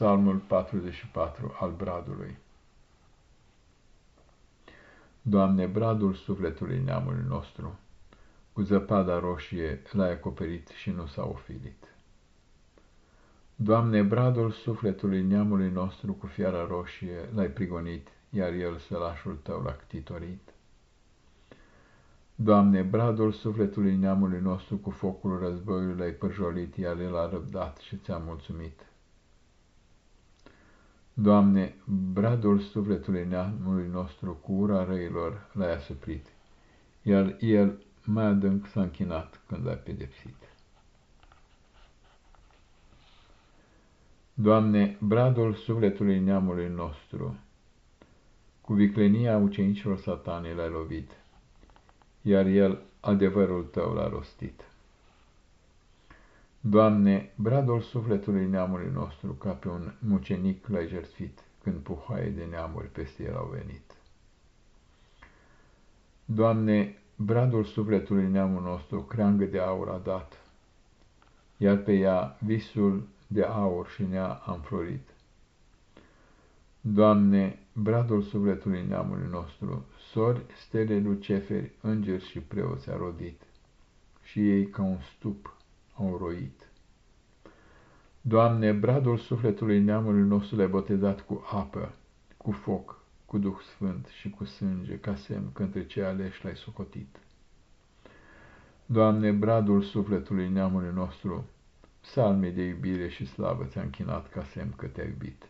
Psalmul 44 al Bradului Doamne, bradul sufletului neamului nostru, cu zăpada roșie l-ai acoperit și nu s-a ofilit. Doamne, bradul sufletului neamului nostru cu fiara roșie l-ai prigonit, iar el sălașul tău l-a ctitorit. Doamne, bradul sufletului neamului nostru cu focul războiului l-ai pârjolit, iar el a răbdat și ți-a mulțumit. Doamne, bradul sufletului neamului nostru cu ura răilor l-ai asuprit, iar el mai adânc s-a închinat când l-ai pedepsit. Doamne, bradul sufletului neamului nostru, cu viclenia ucenicilor satanei l-ai lovit, iar el adevărul tău l-a rostit. Doamne, bradul sufletului neamului nostru, ca pe un mucenic l-ai jertfit, când puhoaie de neamuri peste el au venit. Doamne, bradul sufletului neamul nostru, creangă de aur a dat, iar pe ea visul de aur și nea a înflorit. Doamne, bradul sufletului neamului nostru, sori, stele, luceferi, îngeri și preoți a rodit, și ei ca un stup au roit. Doamne, bradul sufletului neamului nostru le-ai botezat cu apă, cu foc, cu Duh Sfânt și cu sânge, ca semn că între cei aleși l-ai socotit. Doamne, bradul sufletului neamului nostru, psalmii de iubire și slavă ți-a închinat ca semn că te-ai iubit.